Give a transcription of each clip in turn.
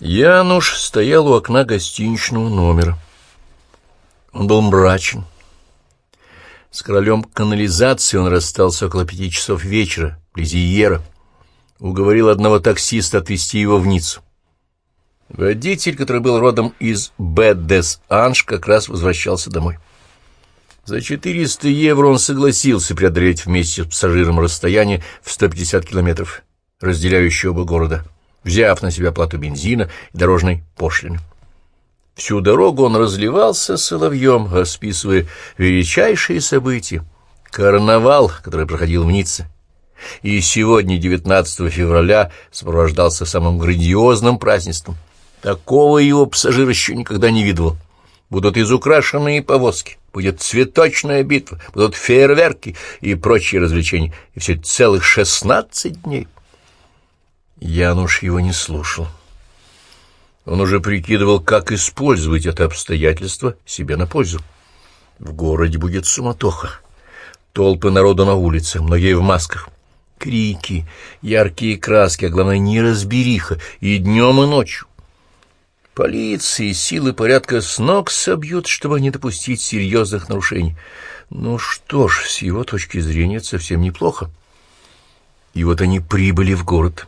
Януш стоял у окна гостиничного номера. Он был мрачен. С королем канализации он расстался около пяти часов вечера, вблизи Ера. Уговорил одного таксиста отвезти его в Ниццу. Водитель, который был родом из Б-Дес-Анж, как раз возвращался домой. За 400 евро он согласился преодолеть вместе с пассажиром расстояние в 150 километров, разделяющее оба города взяв на себя плату бензина и дорожной пошлины. Всю дорогу он разливался соловьем, расписывая величайшие события. Карнавал, который проходил в Ницце, и сегодня, 19 февраля, сопровождался самым грандиозным празднеством. Такого его пассажир еще никогда не видывал. Будут изукрашенные повозки, будет цветочная битва, будут фейерверки и прочие развлечения, и все целых шестнадцать дней. Януш его не слушал. Он уже прикидывал, как использовать это обстоятельство себе на пользу. В городе будет суматоха. Толпы народу на улице, многие в масках. Крики, яркие краски, а главное, неразбериха и днем, и ночью. Полиции, силы порядка с ног собьют, чтобы не допустить серьезных нарушений. Ну что ж, с его точки зрения, совсем неплохо. И вот они прибыли в город.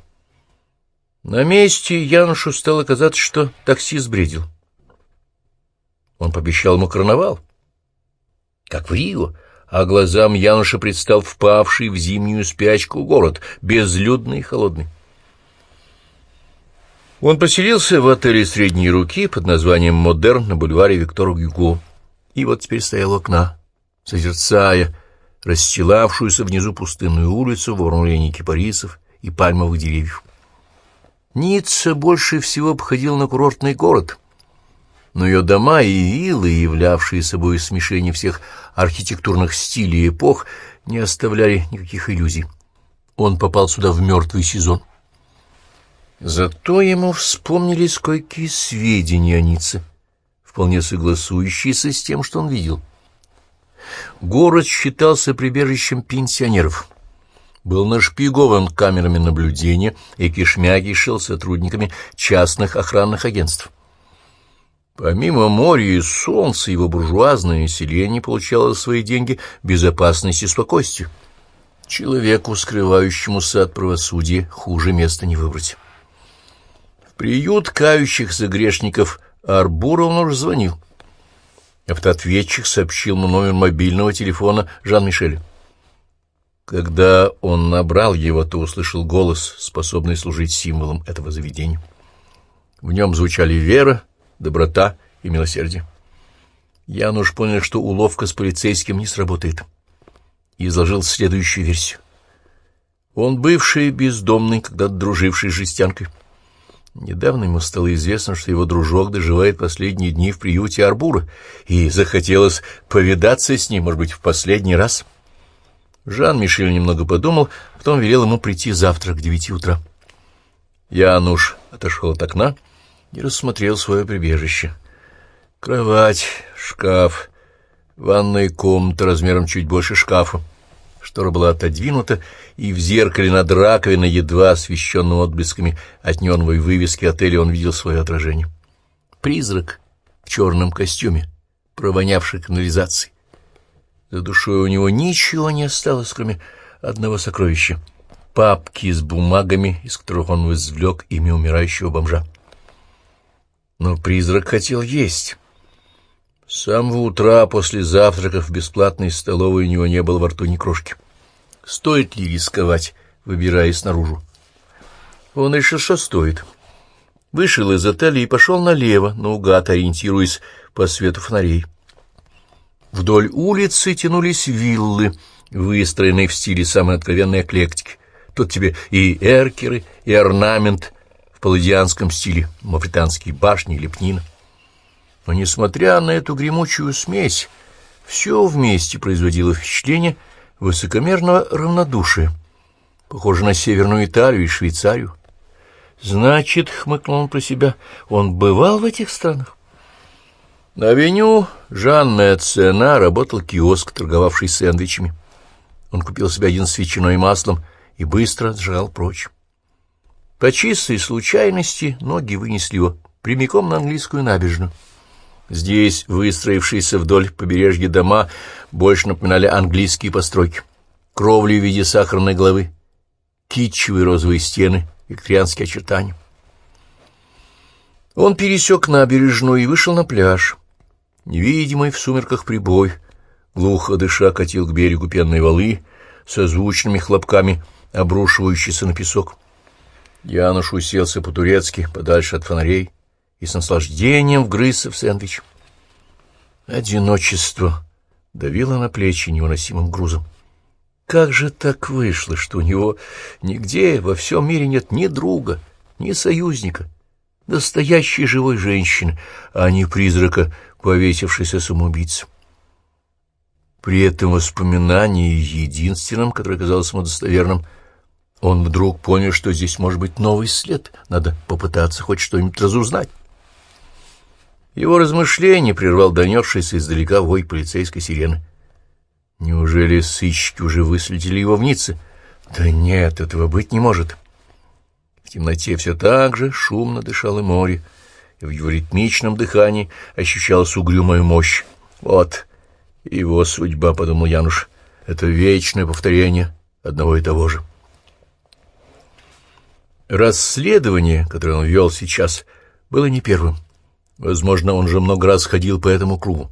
На месте Янушу стало казаться, что такси сбредил. Он пообещал ему карнавал, как в Рио, а глазам Януша предстал впавший в зимнюю спячку город, безлюдный и холодный. Он поселился в отеле средней руки под названием «Модерн» на бульваре Виктора Гюго. И вот теперь стоял окна, созерцая расстилавшуюся внизу пустынную улицу в уравнении кипарисов и пальмовых деревьев. Ницца больше всего обходил на курортный город, но ее дома и виллы, являвшие собой смешение всех архитектурных стилей и эпох, не оставляли никаких иллюзий. Он попал сюда в мертвый сезон. Зато ему вспомнились кое-какие сведения о Ницце, вполне согласующиеся с тем, что он видел. Город считался прибежищем пенсионеров — был нашпигован камерами наблюдения и кишмя кишел сотрудниками частных охранных агентств. Помимо моря и солнца, его буржуазное население получало свои деньги безопасности и спокойствию. Человеку, скрывающемуся от правосудия, хуже места не выбрать. В приют кающихся грешников Арбура он уже звонил. Автоответчик сообщил ему номер мобильного телефона Жан-Мишеля. Когда он набрал его, то услышал голос, способный служить символом этого заведения. В нем звучали вера, доброта и милосердие. Януш понял, что уловка с полицейским не сработает, и изложил следующую версию. Он бывший бездомный, когда-то друживший с жестянкой. Недавно ему стало известно, что его дружок доживает последние дни в приюте Арбура, и захотелось повидаться с ним, может быть, в последний раз — Жан-Мишель немного подумал, потом велел ему прийти завтра к девяти утра. Януш отошел от окна и рассмотрел свое прибежище. Кровать, шкаф, ванная комната размером чуть больше шкафа. Штора была отодвинута, и в зеркале над раковиной, едва освещенным отблесками от неоновой вывески отеля, он видел свое отражение. Призрак в черном костюме, провонявший канализацией. За душой у него ничего не осталось, кроме одного сокровища — папки с бумагами, из которых он извлек имя умирающего бомжа. Но призрак хотел есть. С самого утра после завтрака в бесплатной столовой у него не было во рту ни крошки. Стоит ли рисковать, выбираясь наружу? Он решил, что стоит. Вышел из отеля и пошел налево, наугад ориентируясь по свету фонарей. Вдоль улицы тянулись виллы, выстроенные в стиле самой откровенной эклектики. Тут тебе и эркеры, и орнамент в палладианском стиле, мавританские башни лепнина. Но, несмотря на эту гремучую смесь, все вместе производило впечатление высокомерного равнодушия, похоже на Северную Италию и Швейцарию. Значит, — хмыкнул он про себя, — он бывал в этих странах? На авеню Жанная Цена работал киоск, торговавший сэндвичами. Он купил себе один с ветчиной и маслом и быстро сжал прочь. По чистой случайности ноги вынесли его прямиком на английскую набережную. Здесь выстроившиеся вдоль побережья дома больше напоминали английские постройки. Кровли в виде сахарной головы, китчевые розовые стены, викторианские очертания. Он пересек набережную и вышел на пляж. Невидимый в сумерках прибой, глухо дыша, катил к берегу пенной валы со звучными хлопками, обрушивающиеся на песок. Януш уселся по-турецки, подальше от фонарей, и с наслаждением вгрызся в сэндвич. Одиночество давило на плечи невыносимым грузом. Как же так вышло, что у него нигде во всем мире нет ни друга, ни союзника, настоящей живой женщины, а не призрака, повесившейся самоубийцы? При этом воспоминании, единственном, которое казалось ему достоверным, он вдруг понял, что здесь может быть новый след, надо попытаться хоть что-нибудь разузнать. Его размышление прервал донесшийся издалека вой полицейской сирены. Неужели сыщики уже выследили его в Ницце? Да нет, этого быть не может. В темноте все так же шумно дышало море, в его ритмичном дыхании ощущалась угрюмая мощь. Вот его судьба, — подумал Януш, — это вечное повторение одного и того же. Расследование, которое он вел сейчас, было не первым. Возможно, он же много раз ходил по этому кругу.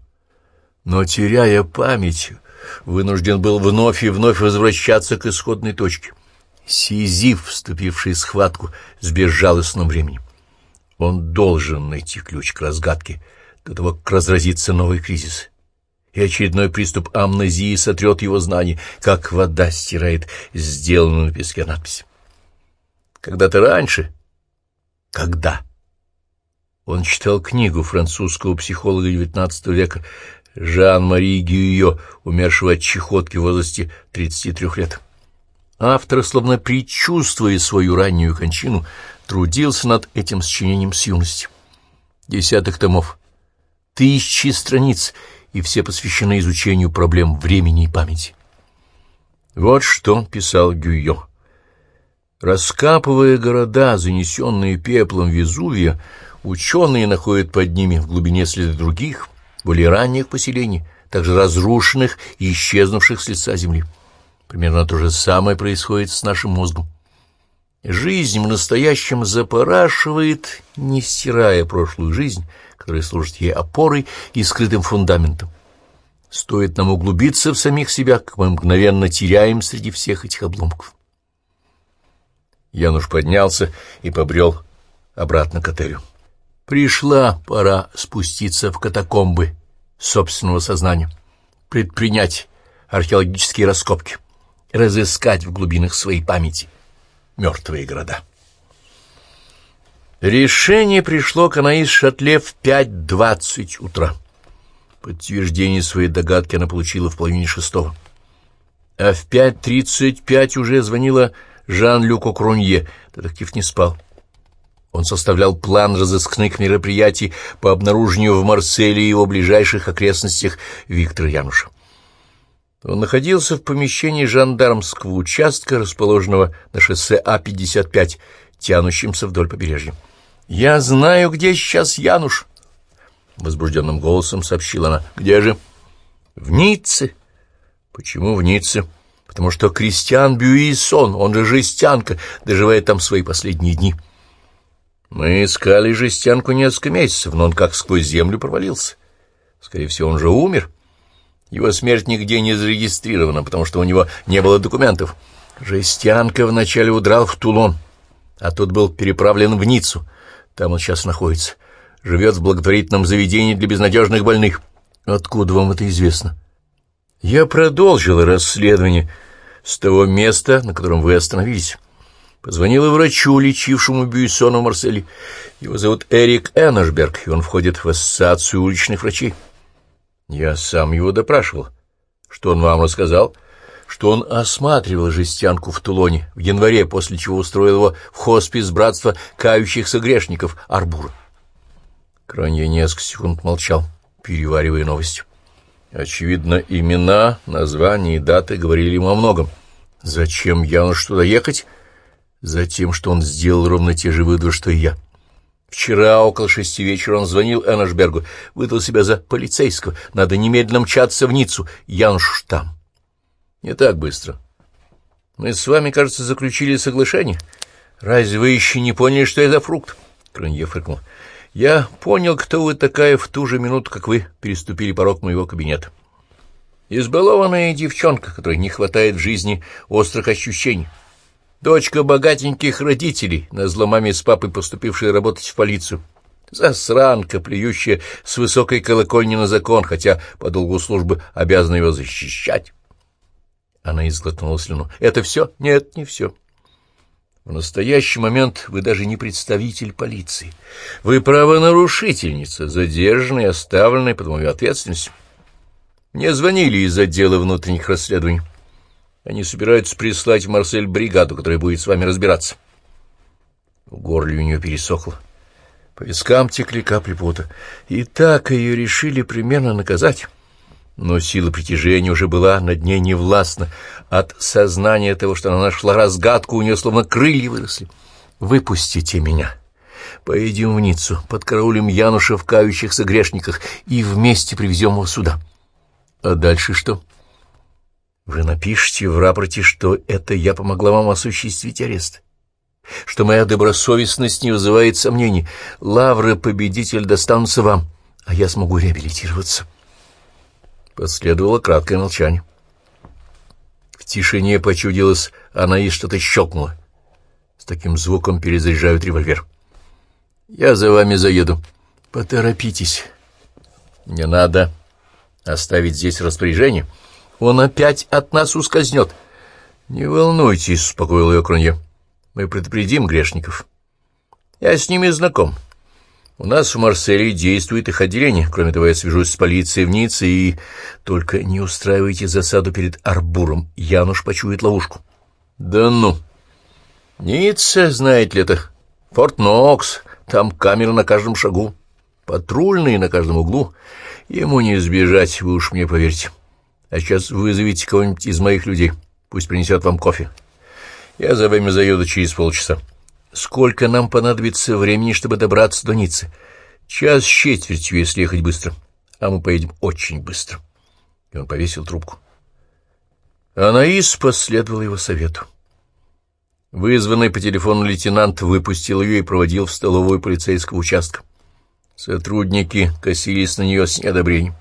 Но, теряя память, вынужден был вновь и вновь возвращаться к исходной точке. Сизиф, вступивший в схватку с безжалостным временем. Он должен найти ключ к разгадке до того, как разразится новый кризис. И очередной приступ амнезии сотрет его знаний, как вода стирает сделанную на песке надпись. Когда-то раньше... Когда? Он читал книгу французского психолога XIX века Жан-Мари Гюйо, умершего от чехотки в возрасте 33 лет. Автор, словно предчувствуя свою раннюю кончину, трудился над этим сочинением с юности. Десяток томов, тысячи страниц, и все посвящены изучению проблем времени и памяти. Вот что писал Гюйо. Раскапывая города, занесенные пеплом Везувия, Ученые находят под ними в глубине следы других, более ранних поселений, также разрушенных и исчезнувших с лица земли. Примерно то же самое происходит с нашим мозгом. Жизнь в настоящем запорашивает, не стирая прошлую жизнь, которая служит ей опорой и скрытым фундаментом. Стоит нам углубиться в самих себя, как мы мгновенно теряем среди всех этих обломков. Януш поднялся и побрел обратно к отелю. Пришла пора спуститься в катакомбы собственного сознания, предпринять археологические раскопки, разыскать в глубинах своей памяти мертвые города. Решение пришло к Анаис Шатле в 5.20 утра. Подтверждение своей догадки она получила в половине шестого. А в 5.35 уже звонила Жан-Люку Крунье. Детектив не спал. Он составлял план разыскных мероприятий по обнаружению в Марселе и его ближайших окрестностях Виктора Януша. Он находился в помещении жандармского участка, расположенного на шоссе А-55, тянущемся вдоль побережья. «Я знаю, где сейчас Януш!» — возбужденным голосом сообщила она. «Где же?» «В Ницце». «Почему в Ницце?» «Потому что Кристиан Бюисон, он же жестянка, доживает там свои последние дни». Мы искали жестянку несколько месяцев, но он как сквозь землю провалился. Скорее всего, он же умер. Его смерть нигде не зарегистрирована, потому что у него не было документов. Жестянка вначале удрал в Тулон, а тут был переправлен в Ниццу. Там он сейчас находится. Живет в благотворительном заведении для безнадежных больных. Откуда вам это известно? Я продолжил расследование с того места, на котором вы остановились. Позвонила врачу, лечившему Бюйсона в Марселе. Его зовут Эрик Эннерсберг, и он входит в ассоциацию уличных врачей. Я сам его допрашивал. Что он вам рассказал? Что он осматривал жестянку в Тулоне в январе, после чего устроил его в хоспис братства кающихся грешников Арбура. Кронье несколько секунд молчал, переваривая новость. Очевидно, имена, названия и даты говорили ему о многом. Зачем Януш туда ехать? Затем, что он сделал ровно те же выводы, что и я. Вчера около шести вечера он звонил Эннешбергу, выдал себя за полицейского. Надо немедленно мчаться в Ниццу. Януш там. Не так быстро. Мы с вами, кажется, заключили соглашение. Разве вы еще не поняли, что за фрукт? Кронье фыркнул. Я понял, кто вы такая в ту же минуту, как вы переступили порог моего кабинета. Избалованная девчонка, которой не хватает в жизни острых ощущений. Дочка богатеньких родителей, на маме с папой поступившая работать в полицию. Засранка, плюющая с высокой колокольни на закон, хотя по долгу службы обязана его защищать. Она изглотнула слюну. «Это все? Нет, не все. В настоящий момент вы даже не представитель полиции. Вы правонарушительница, задержанная оставленная под мою ответственность. Мне звонили из отдела внутренних расследований. Они собираются прислать в Марсель бригаду, которая будет с вами разбираться. В горле у нее пересохло. По вискам текли капли пота. И так ее решили примерно наказать. Но сила притяжения уже была над ней невластна. От сознания того, что она нашла разгадку, у нее словно крылья выросли. «Выпустите меня!» Поедем в Ниццу, подкараулим Януша в кающихся грешниках и вместе привезем его сюда. А дальше что? Вы напишите в рапорте, что это я помогла вам осуществить арест, что моя добросовестность не вызывает сомнений. Лавры победитель достанутся вам, а я смогу реабилитироваться. Последовало краткое молчание. В тишине почудилось, она и что-то щелкнула. С таким звуком перезаряжают револьвер. «Я за вами заеду. Поторопитесь. Не надо оставить здесь распоряжение». Он опять от нас ускользнет. — Не волнуйтесь, — успокоил ее Кронье. — Мы предупредим грешников. Я с ними знаком. У нас в Марселе действует их отделение. Кроме того, я свяжусь с полицией в Ницце и... Только не устраивайте засаду перед Арбуром. Януш почует ловушку. — Да ну! Ницца, знаете ли это? Форт Нокс. Там камеры на каждом шагу. Патрульные на каждом углу. Ему не избежать, вы уж мне поверьте. А сейчас вызовите кого-нибудь из моих людей. Пусть принесет вам кофе. Я за вами заеду через полчаса. Сколько нам понадобится времени, чтобы добраться до Ниццы? Час с четвертью, если ехать быстро. А мы поедем очень быстро. И он повесил трубку. Анаис последовала его совету. Вызванный по телефону лейтенант выпустил ее и проводил в столовую полицейского участка. Сотрудники косились на нее с неодобрением.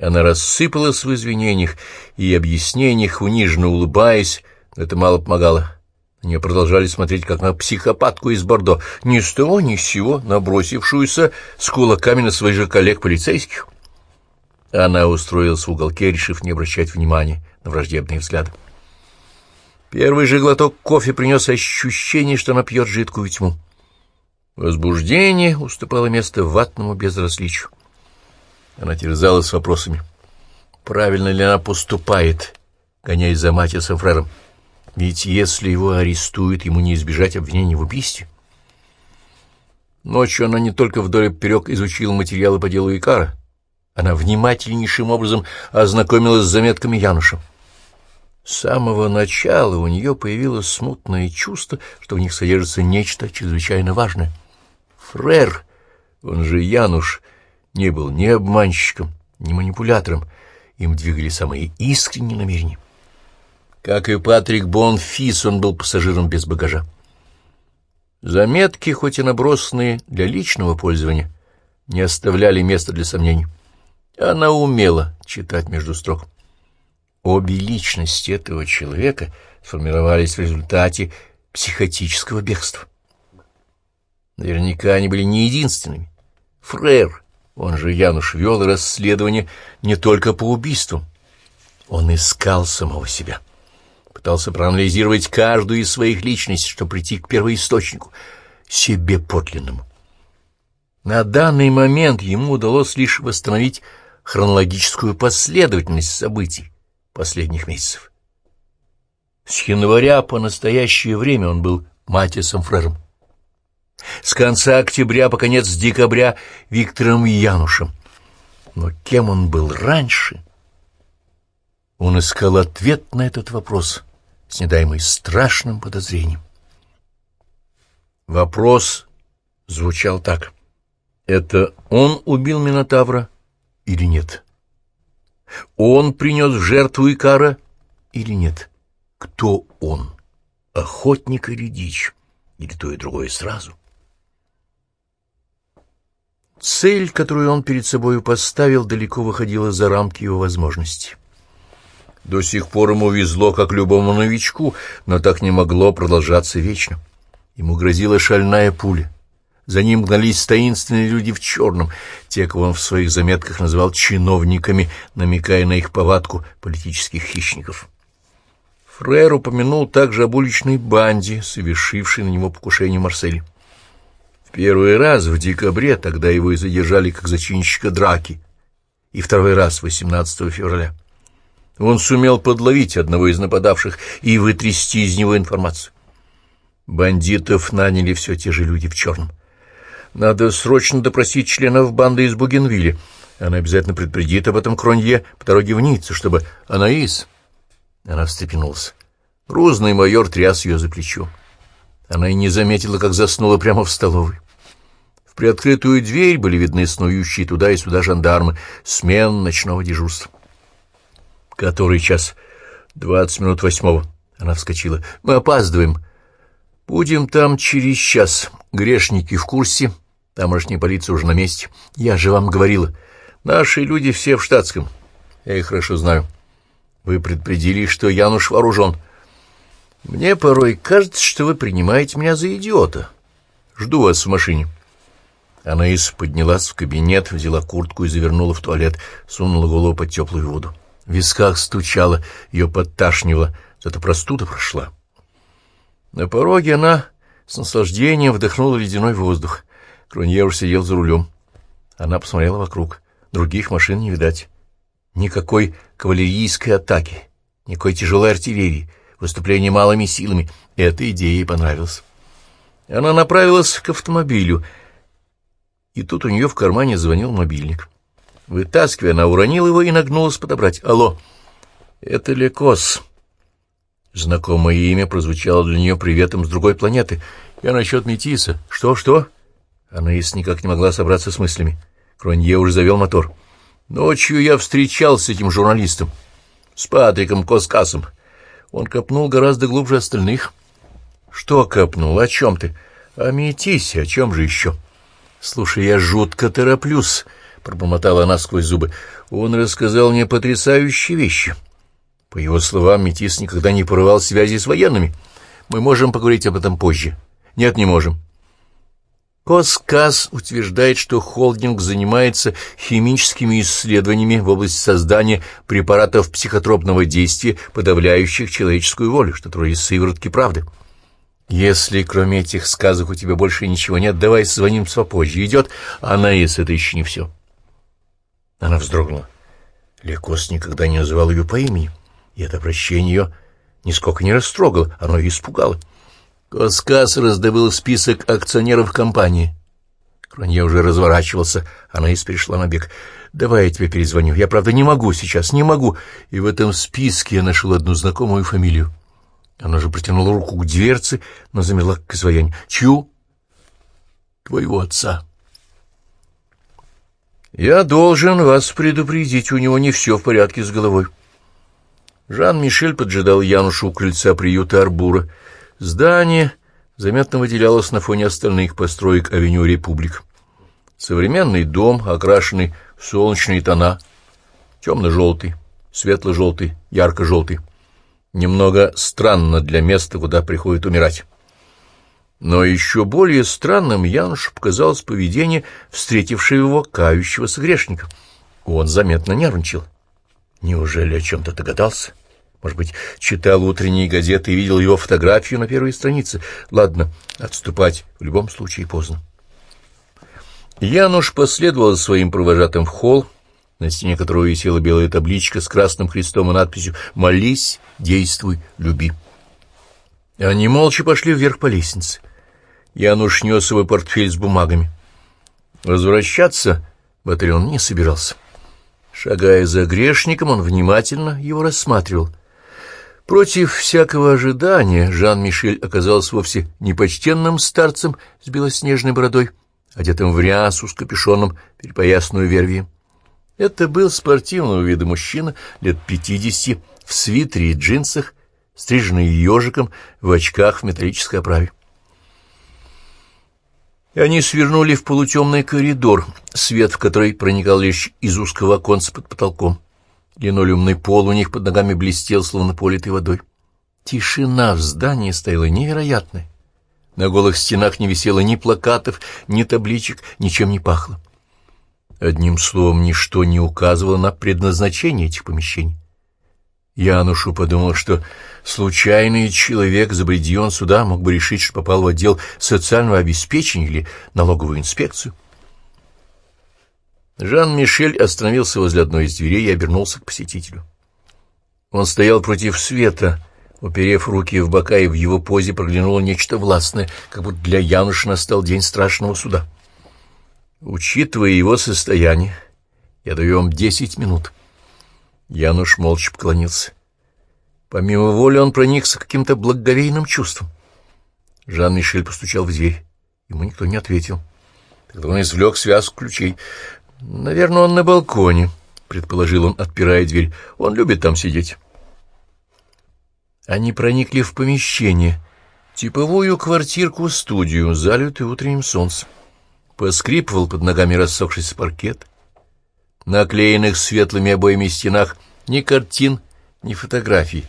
Она рассыпалась в извинениях и объяснениях, униженно улыбаясь, но это мало помогало. На нее продолжали смотреть, как на психопатку из Бордо, ни с того ни с сего набросившуюся с кулаками на своих же коллег-полицейских. Она устроилась в уголке, решив не обращать внимания на враждебные взгляды. Первый же глоток кофе принес ощущение, что она пьет жидкую тьму. Возбуждение уступало место ватному безразличию. Она терзалась вопросами. Правильно ли она поступает, гоняясь за Матисом Фрером? Ведь если его арестуют, ему не избежать обвинений в убийстве. Ночью она не только вдоль и поперек изучила материалы по делу Икара, она внимательнейшим образом ознакомилась с заметками Януша. С самого начала у нее появилось смутное чувство, что в них содержится нечто чрезвычайно важное. Фрер, он же Януш, не был ни обманщиком, ни манипулятором, им двигали самые искренние намерения. Как и Патрик Бонфис, он был пассажиром без багажа. Заметки, хоть и набросанные для личного пользования, не оставляли места для сомнений. Она умела читать между строк. Обе личности этого человека сформировались в результате психотического бегства. Наверняка они были не единственными. Фрер он же Януш вел расследование не только по убийству. Он искал самого себя. Пытался проанализировать каждую из своих личностей, чтобы прийти к первоисточнику, себе подлинному. На данный момент ему удалось лишь восстановить хронологическую последовательность событий последних месяцев. С января по настоящее время он был Матисом Фрером. С конца октября по конец декабря Виктором Янушем. Но кем он был раньше? Он искал ответ на этот вопрос, снедаемый страшным подозрением. Вопрос звучал так. Это он убил Минотавра или нет? Он принес в жертву Икара или нет? Кто он? Охотник или дичь? Или то и другое сразу? Цель, которую он перед собой поставил, далеко выходила за рамки его возможностей. До сих пор ему везло, как любому новичку, но так не могло продолжаться вечно. Ему грозила шальная пуля. За ним гнались таинственные люди в черном, те, кого он в своих заметках называл чиновниками, намекая на их повадку политических хищников. Фрер упомянул также об уличной банде, совершившей на него покушение. В первый раз в декабре тогда его и задержали как зачинщика драки, и второй раз 18 февраля. Он сумел подловить одного из нападавших и вытрясти из него информацию. Бандитов наняли все те же люди в черном. Надо срочно допросить членов банды из Бугенвилля. Она обязательно предупредит об этом Кронье по дороге в Ниццу, чтобы Анаис... Она встрепенулась. Грузный майор тряс ее за плечо. Она и не заметила, как заснула прямо в столовой. В приоткрытую дверь были видны снующие туда и сюда жандармы, смен ночного дежурства. Который час? Двадцать минут восьмого. Она вскочила. Мы опаздываем. Будем там через час. Грешники в курсе. Тамошняя полиция уже на месте. Я же вам говорила. Наши люди все в штатском. Я их хорошо знаю. Вы предупредили, что Януш вооружен. Мне порой кажется, что вы принимаете меня за идиота. Жду вас в машине. Анаис поднялась в кабинет, взяла куртку и завернула в туалет, сунула голову под теплую воду. В висках стучало, ее подташнивало, зато простуда прошла. На пороге она с наслаждением вдохнула ледяной воздух. Кронье уж сидел за рулем. Она посмотрела вокруг. Других машин не видать. Никакой кавалерийской атаки, никакой тяжелой артиллерии, выступление малыми силами. Эта идея ей понравилась. Она направилась к автомобилю, и тут у нее в кармане звонил мобильник. Вытаскивая, она уронила его и нагнулась подобрать. «Алло, это Лекос». Знакомое имя прозвучало для нее приветом с другой планеты. «Я насчет Метиса. Что-что?» Она если никак не могла собраться с мыслями. Кронье уже завел мотор. «Ночью я встречался с этим журналистом, с Патриком Коскасом. Он копнул гораздо глубже остальных». «Что копнул? О чем ты?» «О Метисе. О чем же еще?» «Слушай, я жутко тороплюсь». — пробормотала она сквозь зубы. «Он рассказал мне потрясающие вещи. По его словам, Метис никогда не порывал связи с военными. Мы можем поговорить об этом позже». «Нет, не можем». Коскас утверждает, что холдинг занимается химическими исследованиями в области создания препаратов психотропного действия, подавляющих человеческую волю, что вроде сыворотки правды. Если кроме этих сказок у тебя больше ничего нет, давай звоним попозже. Идет, а Анаис, это еще не все. Она вздрогнула. Лекос никогда не называл ее по имени, и это обращение ее нисколько не растрогало, оно ее испугало. Коскас раздобыл список акционеров компании. Кронье уже разворачивался, она и перешла на бег. «Давай я тебе перезвоню. Я, правда, не могу сейчас, не могу». И в этом списке я нашел одну знакомую фамилию. Она же протянула руку к дверце, но замерла к изваянию. «Чью?» «Твоего отца». «Я должен вас предупредить, у него не все в порядке с головой». Жан-Мишель поджидал Янушу у крыльца приюта Арбура. Здание заметно выделялось на фоне остальных построек авеню Републик. Современный дом, окрашенный в солнечные тона, темно-желтый, светло-желтый, ярко-желтый. Немного странно для места, куда приходит умирать. Но еще более странным Янушу показалось поведение встретившего его кающегося грешника. Он заметно нервничал. Неужели о чем-то догадался? Может быть, читал утренние газеты и видел его фотографию на первой странице? Ладно, отступать в любом случае поздно. Януш последовал за своим провожатым в холл, на стене которого висела белая табличка с красным крестом и надписью «Молись, действуй, люби». Они молча пошли вверх по лестнице. Януш нес свой портфель с бумагами. Возвращаться батальон не собирался. Шагая за грешником, он внимательно его рассматривал. Против всякого ожидания Жан-Мишель оказался вовсе не почтенным старцем с белоснежной бородой, одетым в рясу с капюшоном, перепоясную вервием. Это был спортивного вида мужчина лет пятидесяти, в свитере и джинсах, стриженный ежиком, в очках в металлической оправе. И они свернули в полутемный коридор, свет в который проникал лишь из узкого оконца под потолком. Линолеумный пол у них под ногами блестел, словно политой водой. Тишина в здании стояла невероятная. На голых стенах не висело ни плакатов, ни табличек, ничем не пахло. Одним словом, ничто не указывало на предназначение этих помещений. Янушу подумал, что случайный человек, забреди он сюда, мог бы решить, что попал в отдел социального обеспечения или налоговую инспекцию. Жан-Мишель остановился возле одной из дверей и обернулся к посетителю. Он стоял против света, уперев руки в бока, и в его позе проглянуло нечто властное, как будто для Януша настал день страшного суда. Учитывая его состояние, я даю вам десять минут. Януш молча поклонился. Помимо воли он проникся каким-то благоговейным чувством. Жан-Мишель постучал в дверь. Ему никто не ответил. Тогда он извлек связку ключей. «Наверное, он на балконе», — предположил он, отпирая дверь. «Он любит там сидеть». Они проникли в помещение, типовую квартирку-студию, залитую утренним солнцем. Поскрипывал под ногами рассохшийся паркет. На оклеенных светлыми обоями стенах ни картин, ни фотографий.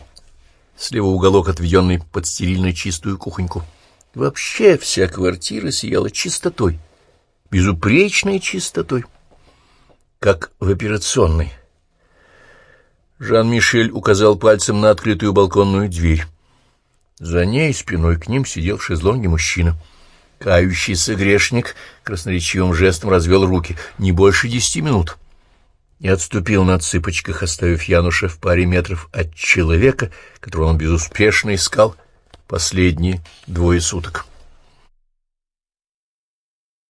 Слева уголок, отведенный под стерильно чистую кухоньку. Вообще вся квартира сияла чистотой, безупречной чистотой, как в операционной. Жан-Мишель указал пальцем на открытую балконную дверь. За ней спиной к ним сидел в шезлонге мужчина. Кающийся грешник красноречивым жестом развел руки. Не больше десяти минут и отступил на цыпочках, оставив Януша в паре метров от человека, которого он безуспешно искал последние двое суток.